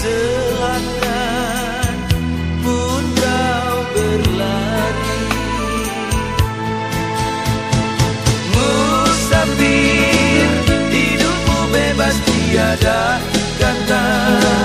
selatan pun kau berlari. Musafir hidupmu bebas tiada kata.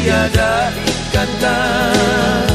tiada ikatan